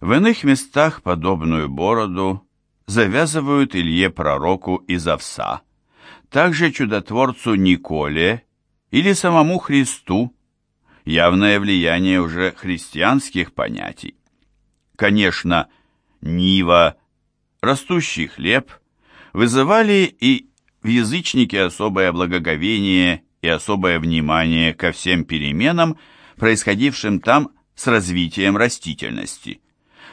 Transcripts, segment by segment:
В иных местах подобную бороду завязывают Илье Пророку из овса, также чудотворцу Николе или самому Христу, явное влияние уже христианских понятий. Конечно, Нива, растущий хлеб вызывали и в язычнике особое благоговение и особое внимание ко всем переменам, происходившим там с развитием растительности.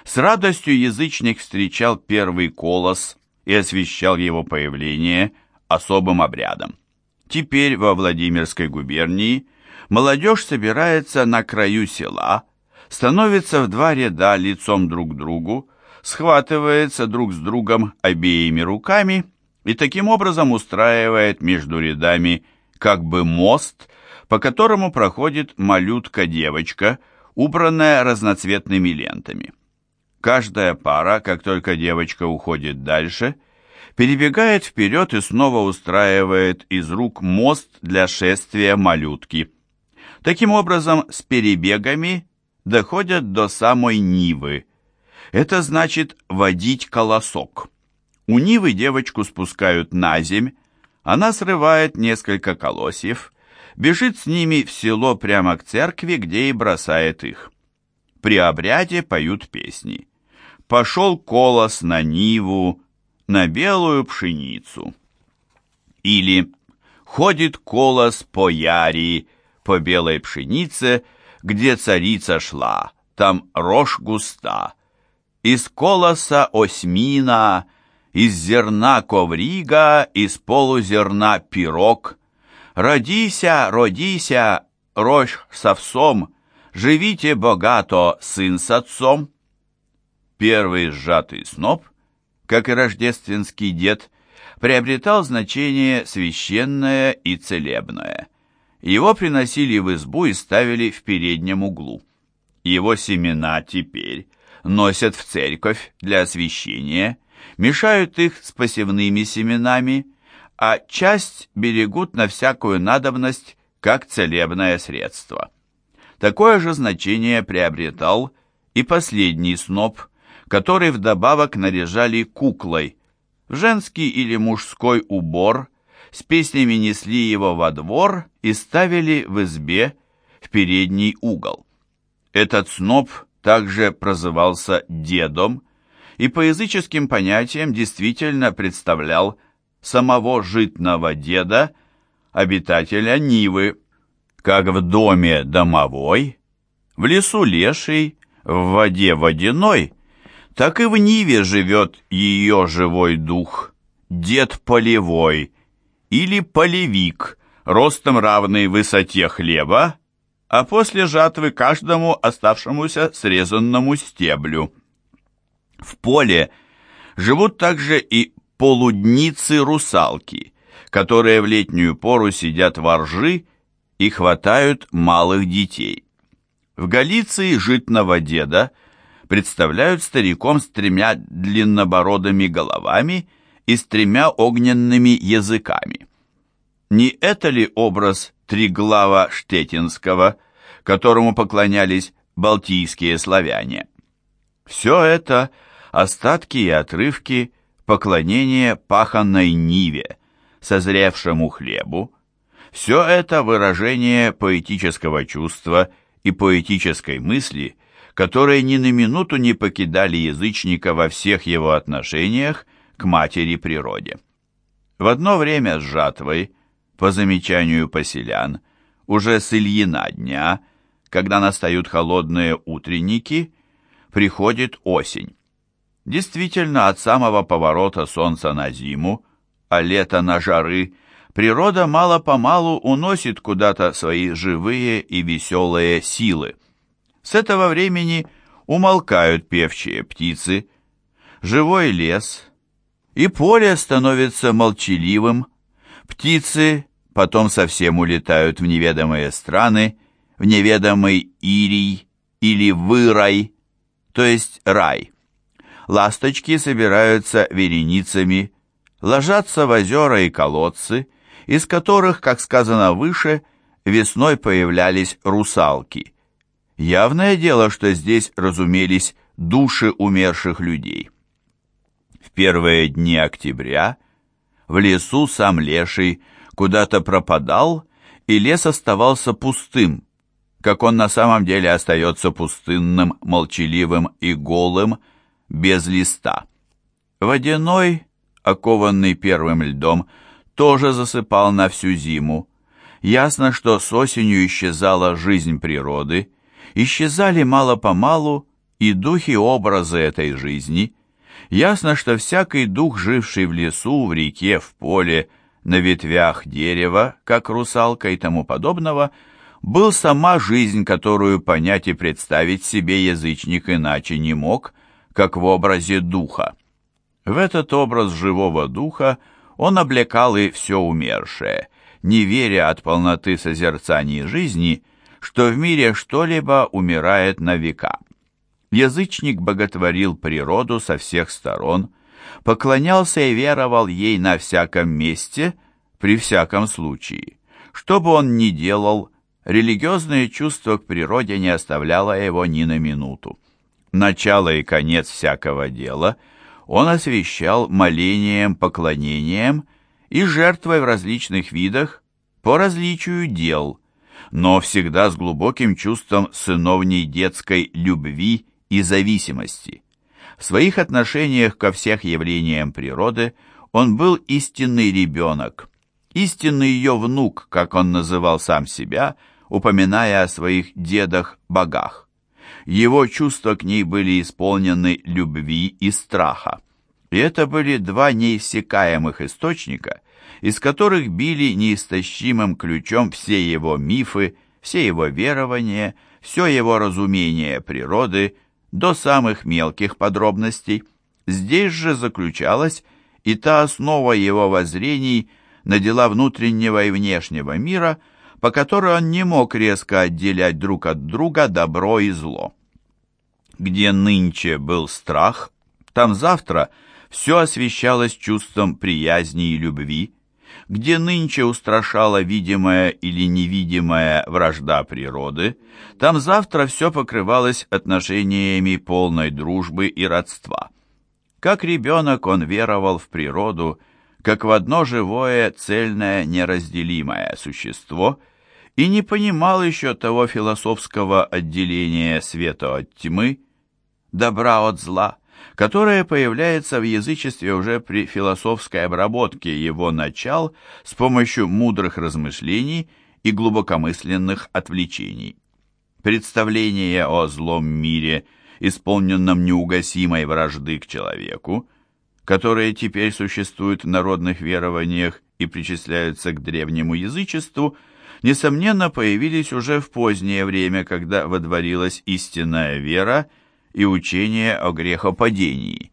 С радостью язычник встречал первый колос и освещал его появление особым обрядом. Теперь во Владимирской губернии молодежь собирается на краю села, становится в два ряда лицом друг к другу, схватывается друг с другом обеими руками и таким образом устраивает между рядами как бы мост, по которому проходит малютка-девочка, убранная разноцветными лентами. Каждая пара, как только девочка уходит дальше, перебегает вперед и снова устраивает из рук мост для шествия малютки. Таким образом, с перебегами доходят до самой Нивы. Это значит водить колосок. У Нивы девочку спускают на земь, она срывает несколько колосьев, бежит с ними в село прямо к церкви, где и бросает их. При обряде поют песни. «Пошел колос на Ниву, на белую пшеницу». Или «Ходит колос по яри, по белой пшенице, где царица шла, там рожь густа. Из колоса осьмина, из зерна коврига, из полузерна пирог. Родися, родися, рожь с живите богато, сын с отцом. Первый сжатый сноп, как и рождественский дед, приобретал значение священное и целебное. Его приносили в избу и ставили в переднем углу. Его семена теперь носят в церковь для освящения, мешают их с посевными семенами, а часть берегут на всякую надобность как целебное средство. Такое же значение приобретал и последний сноп, который вдобавок наряжали куклой. В женский или мужской убор с песнями несли его во двор и ставили в избе в передний угол. Этот сноп также прозывался дедом и по языческим понятиям действительно представлял самого житного деда, обитателя Нивы, как в доме домовой, в лесу леший, в воде водяной, так и в Ниве живет ее живой дух, дед полевой или полевик, ростом равный высоте хлеба, а после жатвы каждому оставшемуся срезанному стеблю. В поле живут также и полудницы-русалки, которые в летнюю пору сидят во ржи и хватают малых детей. В Галиции житного деда представляют стариком с тремя длиннобородыми головами и с тремя огненными языками. Не это ли образ Триглава Штетинского, которому поклонялись балтийские славяне? Все это остатки и отрывки поклонения паханной ниве, созревшему хлебу, все это выражение поэтического чувства и поэтической мысли, которые ни на минуту не покидали язычника во всех его отношениях к матери природе. В одно время с жатвой, по замечанию поселян, уже с Ильина дня, когда настают холодные утренники, приходит осень. Действительно, от самого поворота солнца на зиму, а лето на жары, природа мало-помалу уносит куда-то свои живые и веселые силы. С этого времени умолкают певчие птицы, живой лес, и поле становится молчаливым, птицы потом совсем улетают в неведомые страны, в неведомый Ирий или Вырай, то есть рай. Ласточки собираются вереницами, ложатся в озера и колодцы, из которых, как сказано выше, весной появлялись русалки. Явное дело, что здесь разумелись души умерших людей. В первые дни октября в лесу сам леший куда-то пропадал, и лес оставался пустым, как он на самом деле остается пустынным, молчаливым и голым, без листа. Водяной, окованный первым льдом, тоже засыпал на всю зиму. Ясно, что с осенью исчезала жизнь природы, исчезали мало-помалу и духи-образы этой жизни. Ясно, что всякий дух, живший в лесу, в реке, в поле, на ветвях дерева, как русалка и тому подобного, был сама жизнь, которую понять и представить себе язычник иначе не мог, как в образе духа. В этот образ живого духа он облекал и все умершее, не веря от полноты созерцаний жизни, что в мире что-либо умирает на века. Язычник боготворил природу со всех сторон, поклонялся и веровал ей на всяком месте, при всяком случае. Что бы он ни делал, религиозное чувство к природе не оставляло его ни на минуту. Начало и конец всякого дела он освещал молением, поклонением и жертвой в различных видах по различию дел, но всегда с глубоким чувством сыновней детской любви и зависимости. В своих отношениях ко всех явлениям природы он был истинный ребенок, истинный ее внук, как он называл сам себя – упоминая о своих дедах-богах. Его чувства к ней были исполнены любви и страха. И это были два неиссякаемых источника, из которых били неистощимым ключом все его мифы, все его верования, все его разумение природы до самых мелких подробностей. Здесь же заключалась и та основа его воззрений на дела внутреннего и внешнего мира – по которой он не мог резко отделять друг от друга добро и зло. Где нынче был страх, там завтра все освещалось чувством приязни и любви, где нынче устрашала видимая или невидимая вражда природы, там завтра все покрывалось отношениями полной дружбы и родства. Как ребенок он веровал в природу как в одно живое, цельное, неразделимое существо и не понимал еще того философского отделения света от тьмы, добра от зла, которое появляется в язычестве уже при философской обработке его начал с помощью мудрых размышлений и глубокомысленных отвлечений. Представление о злом мире, исполненном неугасимой вражды к человеку, которые теперь существуют в народных верованиях и причисляются к древнему язычеству, несомненно, появились уже в позднее время, когда водворилась истинная вера и учение о грехопадении.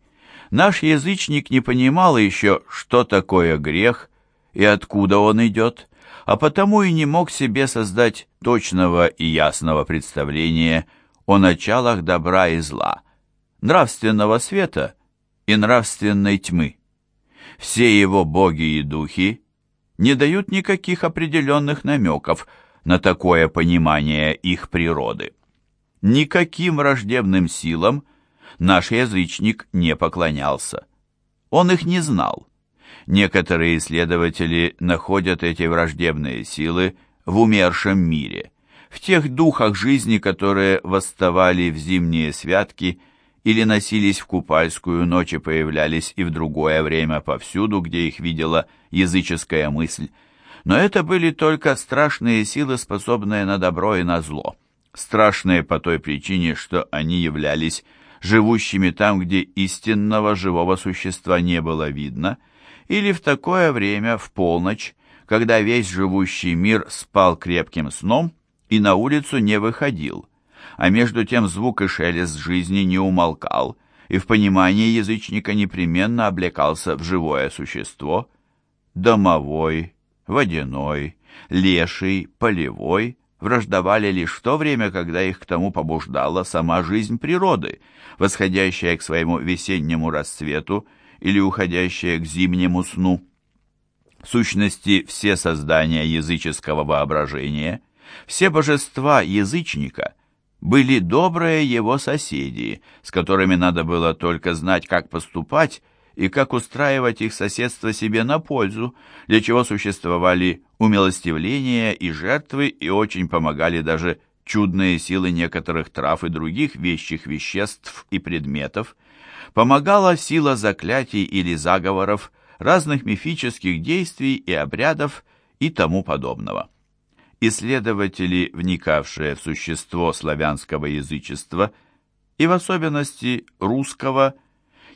Наш язычник не понимал еще, что такое грех и откуда он идет, а потому и не мог себе создать точного и ясного представления о началах добра и зла, нравственного света – и нравственной тьмы. Все его боги и духи не дают никаких определенных намеков на такое понимание их природы. Никаким враждебным силам наш язычник не поклонялся. Он их не знал. Некоторые исследователи находят эти враждебные силы в умершем мире, в тех духах жизни, которые восставали в зимние святки – или носились в купальскую ночь и появлялись и в другое время повсюду, где их видела языческая мысль. Но это были только страшные силы, способные на добро и на зло. Страшные по той причине, что они являлись живущими там, где истинного живого существа не было видно, или в такое время, в полночь, когда весь живущий мир спал крепким сном и на улицу не выходил – а между тем звук и шелест жизни не умолкал, и в понимании язычника непременно облекался в живое существо. Домовой, водяной, леший, полевой враждовали лишь в то время, когда их к тому побуждала сама жизнь природы, восходящая к своему весеннему расцвету или уходящая к зимнему сну. В сущности, все создания языческого воображения, все божества язычника – были добрые его соседи, с которыми надо было только знать, как поступать и как устраивать их соседство себе на пользу, для чего существовали умилостивления и жертвы, и очень помогали даже чудные силы некоторых трав и других вещих веществ и предметов, помогала сила заклятий или заговоров, разных мифических действий и обрядов и тому подобного. Исследователи, вникавшие в существо славянского язычества и в особенности русского,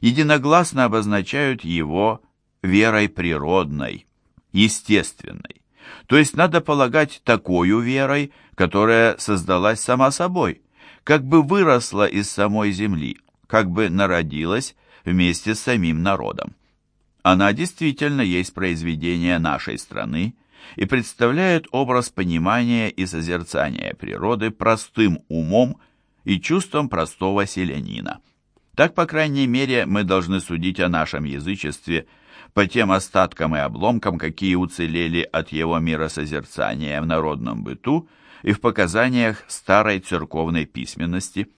единогласно обозначают его верой природной, естественной. То есть надо полагать такую верой, которая создалась сама собой, как бы выросла из самой земли, как бы народилась вместе с самим народом. Она действительно есть произведение нашей страны и представляет образ понимания и созерцания природы простым умом и чувством простого селянина. Так, по крайней мере, мы должны судить о нашем язычестве по тем остаткам и обломкам, какие уцелели от его миросозерцания в народном быту и в показаниях старой церковной письменности.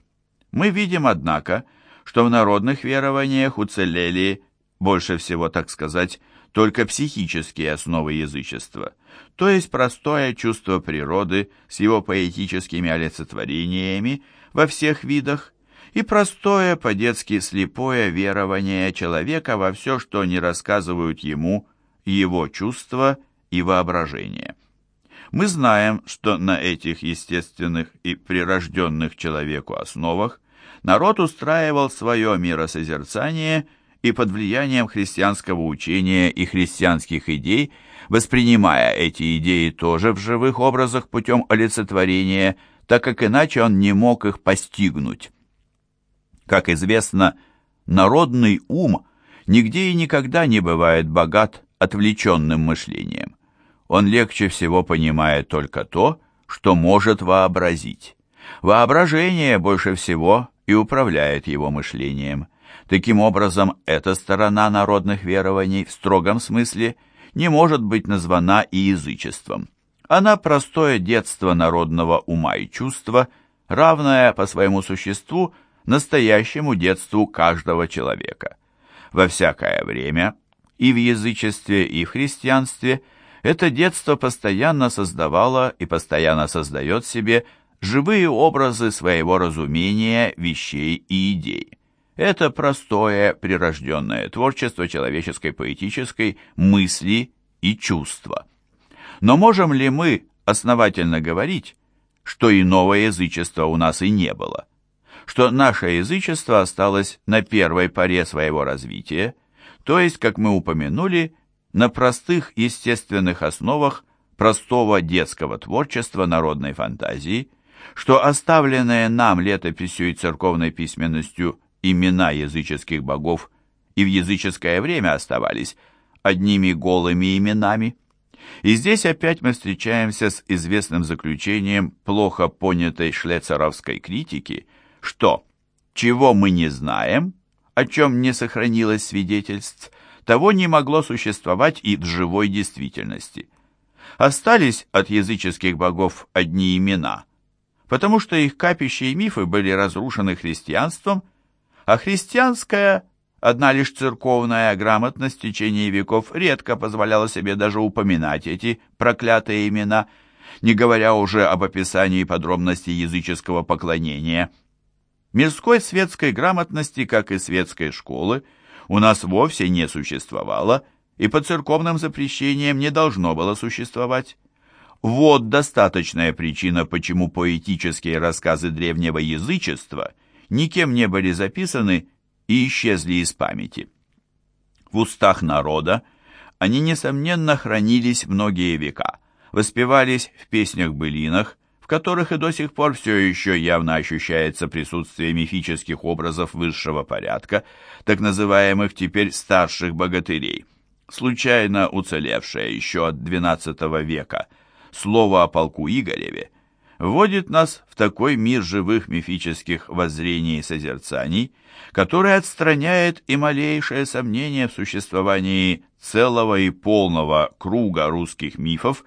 Мы видим, однако, что в народных верованиях уцелели, больше всего, так сказать, только психические основы язычества, то есть простое чувство природы с его поэтическими олицетворениями во всех видах и простое по-детски слепое верование человека во все, что не рассказывают ему его чувства и воображение. Мы знаем, что на этих естественных и прирожденных человеку основах народ устраивал свое миросозерцание и под влиянием христианского учения и христианских идей, воспринимая эти идеи тоже в живых образах путем олицетворения, так как иначе он не мог их постигнуть. Как известно, народный ум нигде и никогда не бывает богат отвлеченным мышлением. Он легче всего понимает только то, что может вообразить. Воображение больше всего и управляет его мышлением. Таким образом, эта сторона народных верований в строгом смысле не может быть названа и язычеством. Она простое детство народного ума и чувства, равное по своему существу настоящему детству каждого человека. Во всякое время, и в язычестве, и в христианстве, это детство постоянно создавало и постоянно создает себе живые образы своего разумения вещей и идей. Это простое, прирожденное творчество человеческой поэтической мысли и чувства. Но можем ли мы основательно говорить, что иного язычества у нас и не было? Что наше язычество осталось на первой поре своего развития, то есть, как мы упомянули, на простых естественных основах простого детского творчества народной фантазии – что оставленные нам летописью и церковной письменностью имена языческих богов и в языческое время оставались одними голыми именами. И здесь опять мы встречаемся с известным заключением плохо понятой шлецеровской критики, что «чего мы не знаем», о чем не сохранилось свидетельств, того не могло существовать и в живой действительности. Остались от языческих богов одни имена – потому что их капища и мифы были разрушены христианством, а христианская, одна лишь церковная грамотность в течение веков редко позволяла себе даже упоминать эти проклятые имена, не говоря уже об описании подробностей языческого поклонения. Мирской светской грамотности, как и светской школы, у нас вовсе не существовало и по церковным запрещениям не должно было существовать. Вот достаточная причина, почему поэтические рассказы древнего язычества никем не были записаны и исчезли из памяти. В устах народа они, несомненно, хранились многие века, воспевались в песнях-былинах, которых и до сих пор все еще явно ощущается присутствие мифических образов высшего порядка, так называемых теперь старших богатырей, случайно уцелевшие еще от XII века – слово о полку Игореве вводит нас в такой мир живых мифических воззрений и созерцаний, который отстраняет и малейшее сомнение в существовании целого и полного круга русских мифов,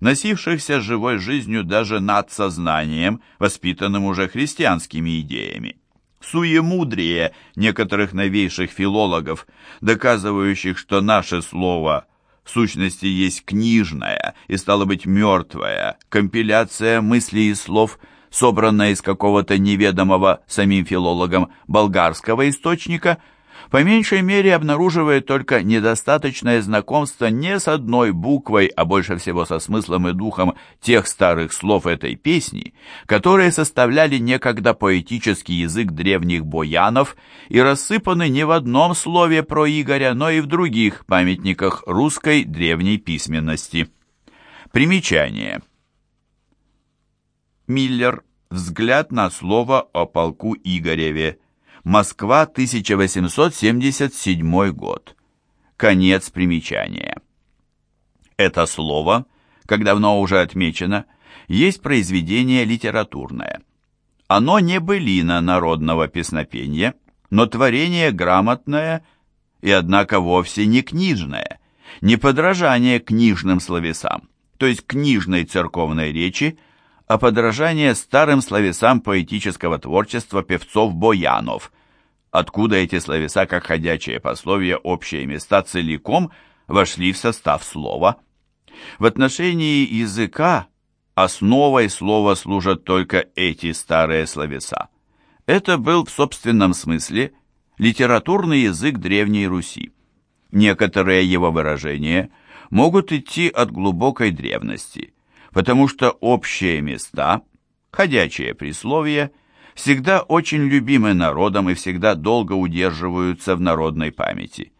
носившихся живой жизнью даже над сознанием, воспитанным уже христианскими идеями. Суемудрие некоторых новейших филологов, доказывающих, что наше слово в сущности есть книжная и стало быть мертвая компиляция мыслей и слов, собранная из какого-то неведомого самим филологам болгарского источника – по меньшей мере обнаруживает только недостаточное знакомство не с одной буквой, а больше всего со смыслом и духом тех старых слов этой песни, которые составляли некогда поэтический язык древних боянов и рассыпаны не в одном слове про Игоря, но и в других памятниках русской древней письменности. Примечание. Миллер. Взгляд на слово о полку Игореве. Москва, 1877 год. Конец примечания. Это слово, как давно уже отмечено, есть произведение литературное. Оно не былина народного песнопения, но творение грамотное и, однако, вовсе не книжное, не подражание книжным словесам, то есть книжной церковной речи, а подражание старым словесам поэтического творчества певцов-боянов, откуда эти словеса, как ходячие пословия, общие места целиком вошли в состав слова. В отношении языка основой слова служат только эти старые словеса. Это был в собственном смысле литературный язык Древней Руси. Некоторые его выражения могут идти от глубокой древности, потому что общие места, ходячие присловия – всегда очень любимы народом и всегда долго удерживаются в народной памяти.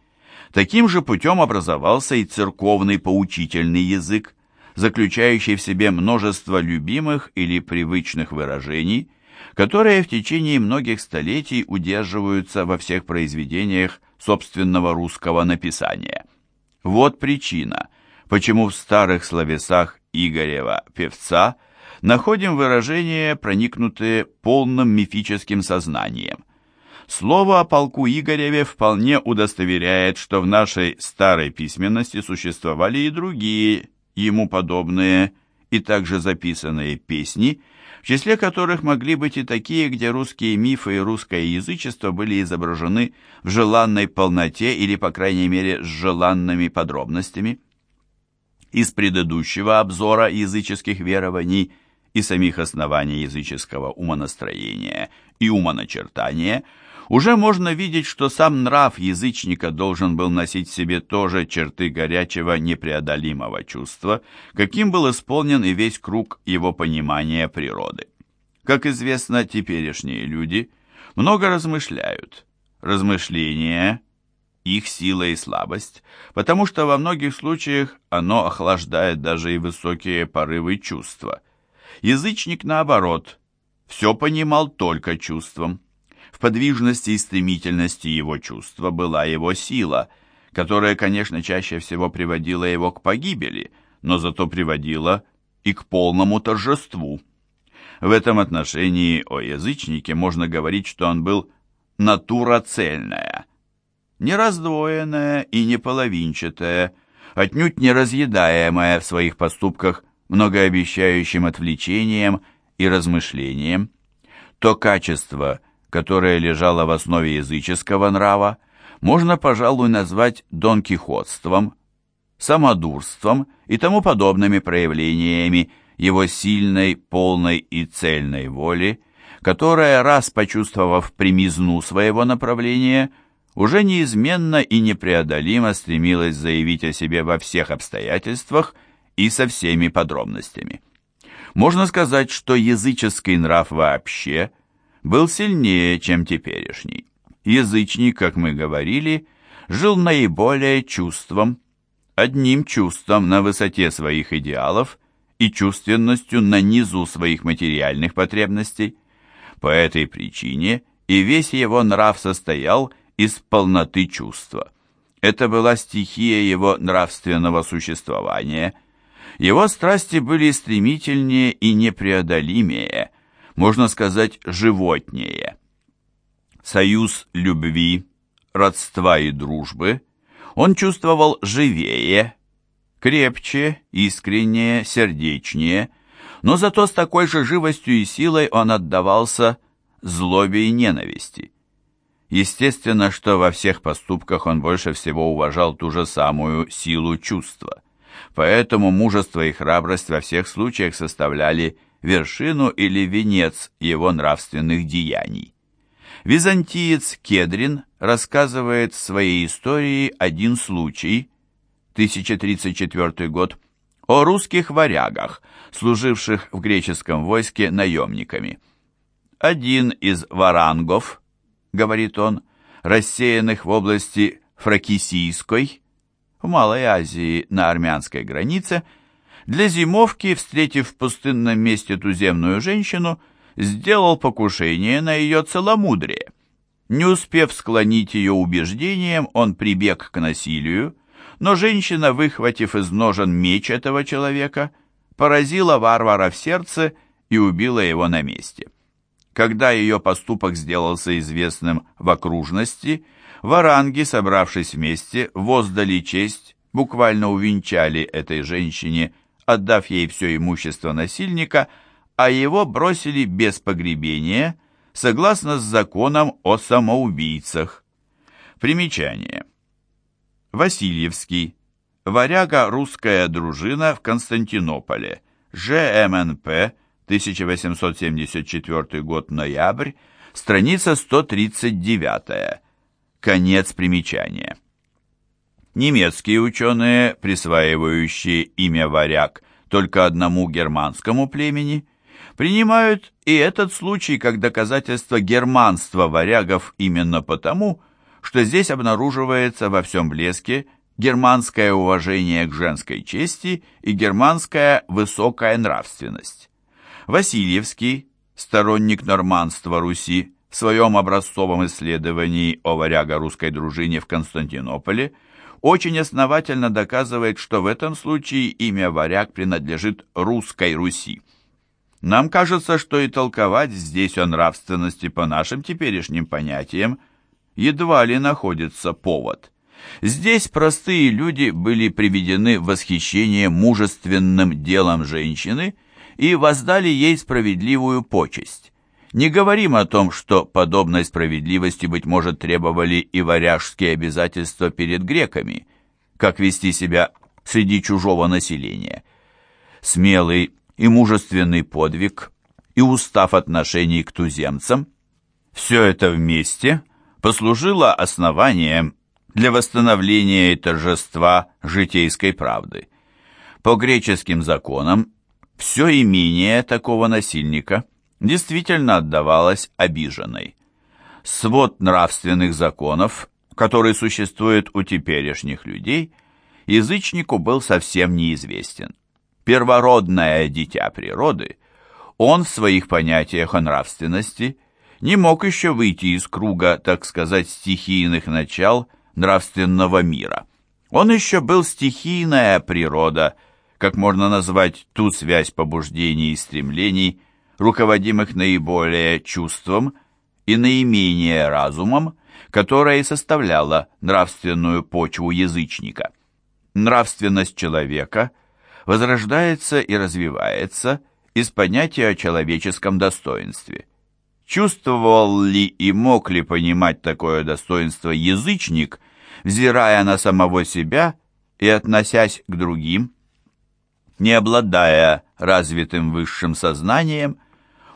Таким же путем образовался и церковный поучительный язык, заключающий в себе множество любимых или привычных выражений, которые в течение многих столетий удерживаются во всех произведениях собственного русского написания. Вот причина, почему в старых словесах Игорева певца – находим выражения, проникнутые полным мифическим сознанием. Слово о полку Игореве вполне удостоверяет, что в нашей старой письменности существовали и другие, ему подобные и также записанные песни, в числе которых могли быть и такие, где русские мифы и русское язычество были изображены в желанной полноте или, по крайней мере, с желанными подробностями. Из предыдущего обзора языческих верований – и самих оснований языческого умонастроения и умоначертания, уже можно видеть, что сам нрав язычника должен был носить в себе тоже черты горячего непреодолимого чувства, каким был исполнен и весь круг его понимания природы. Как известно, теперешние люди много размышляют. Размышления – их сила и слабость, потому что во многих случаях оно охлаждает даже и высокие порывы чувства – Язычник, наоборот, все понимал только чувством. В подвижности и стремительности его чувства была его сила, которая, конечно, чаще всего приводила его к погибели, но зато приводила и к полному торжеству. В этом отношении о язычнике можно говорить, что он был натура цельная, не раздвоенная и не половинчатая, отнюдь не разъедаемая в своих поступках многообещающим отвлечением и размышлением. То качество, которое лежало в основе языческого нрава, можно, пожалуй, назвать донкихотством, самодурством и тому подобными проявлениями его сильной, полной и цельной воли, которая, раз почувствовав примизну своего направления, уже неизменно и непреодолимо стремилась заявить о себе во всех обстоятельствах – и со всеми подробностями. Можно сказать, что языческий нрав вообще был сильнее, чем теперешний. Язычник, как мы говорили, жил наиболее чувством, одним чувством на высоте своих идеалов и чувственностью на низу своих материальных потребностей. По этой причине и весь его нрав состоял из полноты чувства. Это была стихия его нравственного существования – его страсти были стремительнее и непреодолимее, можно сказать, животнее. Союз любви, родства и дружбы он чувствовал живее, крепче, искреннее, сердечнее, но зато с такой же живостью и силой он отдавался злобе и ненависти. Естественно, что во всех поступках он больше всего уважал ту же самую силу чувства. Поэтому мужество и храбрость во всех случаях составляли вершину или венец его нравственных деяний. Византиец Кедрин рассказывает в своей истории один случай, 1034 год, о русских варягах, служивших в греческом войске наемниками. Один из варангов, говорит он, рассеянных в области Фракисийской, в Малой Азии на армянской границе, для зимовки, встретив в пустынном месте туземную женщину, сделал покушение на ее целомудрие. Не успев склонить ее убеждением, он прибег к насилию, но женщина, выхватив из ножен меч этого человека, поразила варвара в сердце и убила его на месте. Когда ее поступок сделался известным в окружности, варанги, собравшись вместе, воздали честь, буквально увенчали этой женщине, отдав ей все имущество насильника, а его бросили без погребения, согласно с законом о самоубийцах. Примечание. Васильевский. Варяга «Русская дружина» в Константинополе. ЖМНП 1874 год, ноябрь, страница 139. Конец примечания. Немецкие ученые, присваивающие имя варяг только одному германскому племени, принимают и этот случай как доказательство германства варягов именно потому, что здесь обнаруживается во всем блеске германское уважение к женской чести и германская высокая нравственность. Васильевский, сторонник норманства Руси, в своем образцовом исследовании о варяго-русской дружине в Константинополе очень основательно доказывает, что в этом случае имя варяг принадлежит русской Руси. Нам кажется, что и толковать здесь о нравственности по нашим теперешним понятиям едва ли находится повод. Здесь простые люди были приведены в восхищение мужественным делом женщины – и воздали ей справедливую почесть. Не говорим о том, что подобной справедливости, быть может, требовали и варяжские обязательства перед греками, как вести себя среди чужого населения. Смелый и мужественный подвиг и устав отношений к туземцам – все это вместе послужило основанием для восстановления и торжества житейской правды. По греческим законам все имение такого насильника действительно отдавалось обиженной. Свод нравственных законов, который существует у теперешних людей, язычнику был совсем неизвестен. Первородное дитя природы, он в своих понятиях о нравственности не мог еще выйти из круга, так сказать, стихийных начал нравственного мира. Он еще был стихийная природа – как можно назвать ту связь побуждений и стремлений, руководимых наиболее чувством и наименее разумом, которая и составляла нравственную почву язычника. Нравственность человека возрождается и развивается из понятия о человеческом достоинстве. Чувствовал ли и мог ли понимать такое достоинство язычник, взирая на самого себя и относясь к другим – не обладая развитым высшим сознанием,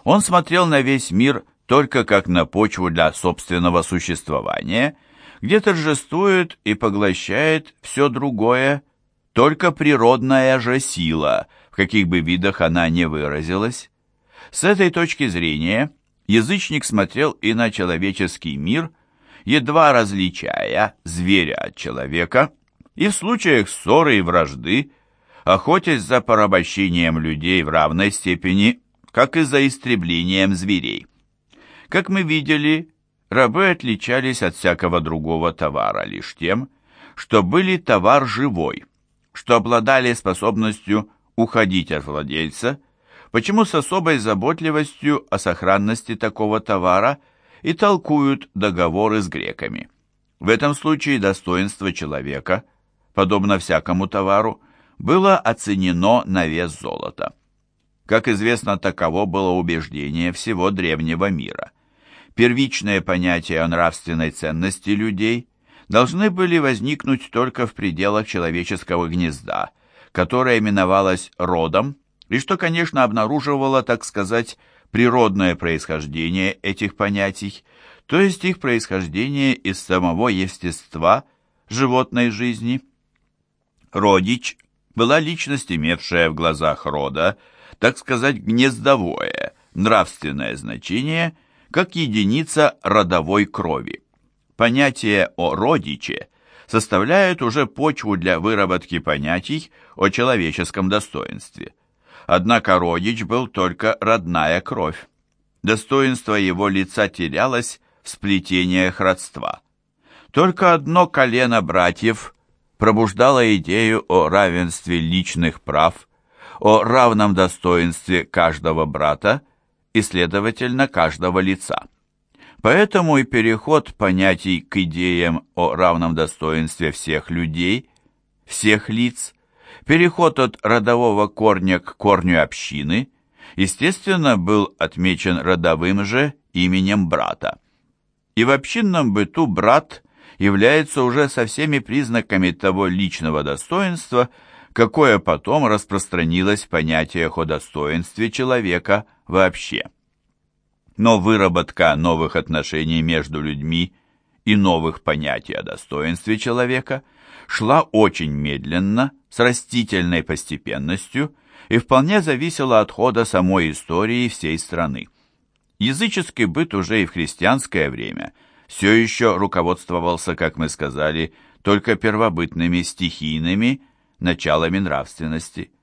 он смотрел на весь мир только как на почву для собственного существования, где торжествует и поглощает все другое, только природная же сила, в каких бы видах она не выразилась. С этой точки зрения язычник смотрел и на человеческий мир, едва различая зверя от человека, и в случаях ссоры и вражды охотясь за порабощением людей в равной степени, как и за истреблением зверей. Как мы видели, рабы отличались от всякого другого товара лишь тем, что были товар живой, что обладали способностью уходить от владельца, почему с особой заботливостью о сохранности такого товара и толкуют договоры с греками. В этом случае достоинство человека, подобно всякому товару, было оценено на вес золота. Как известно, таково было убеждение всего древнего мира. Первичные понятия о нравственной ценности людей должны были возникнуть только в пределах человеческого гнезда, которое именовалось родом, и что, конечно, обнаруживало, так сказать, природное происхождение этих понятий, то есть их происхождение из самого естества животной жизни. Родич была личность, имевшая в глазах рода, так сказать, гнездовое, нравственное значение, как единица родовой крови. Понятие о родиче составляет уже почву для выработки понятий о человеческом достоинстве. Однако родич был только родная кровь. Достоинство его лица терялось в сплетениях родства. Только одно колено братьев пробуждало идею о равенстве личных прав, о равном достоинстве каждого брата и, следовательно, каждого лица. Поэтому и переход понятий к идеям о равном достоинстве всех людей, всех лиц, переход от родового корня к корню общины, естественно, был отмечен родовым же именем брата. И в общинном быту брат является уже со всеми признаками того личного достоинства, какое потом распространилось в понятиях о достоинстве человека вообще. Но выработка новых отношений между людьми и новых понятий о достоинстве человека шла очень медленно, с растительной постепенностью и вполне зависела от хода самой истории всей страны. Языческий быт уже и в христианское время все еще руководствовался, как мы сказали, только первобытными стихийными началами нравственности –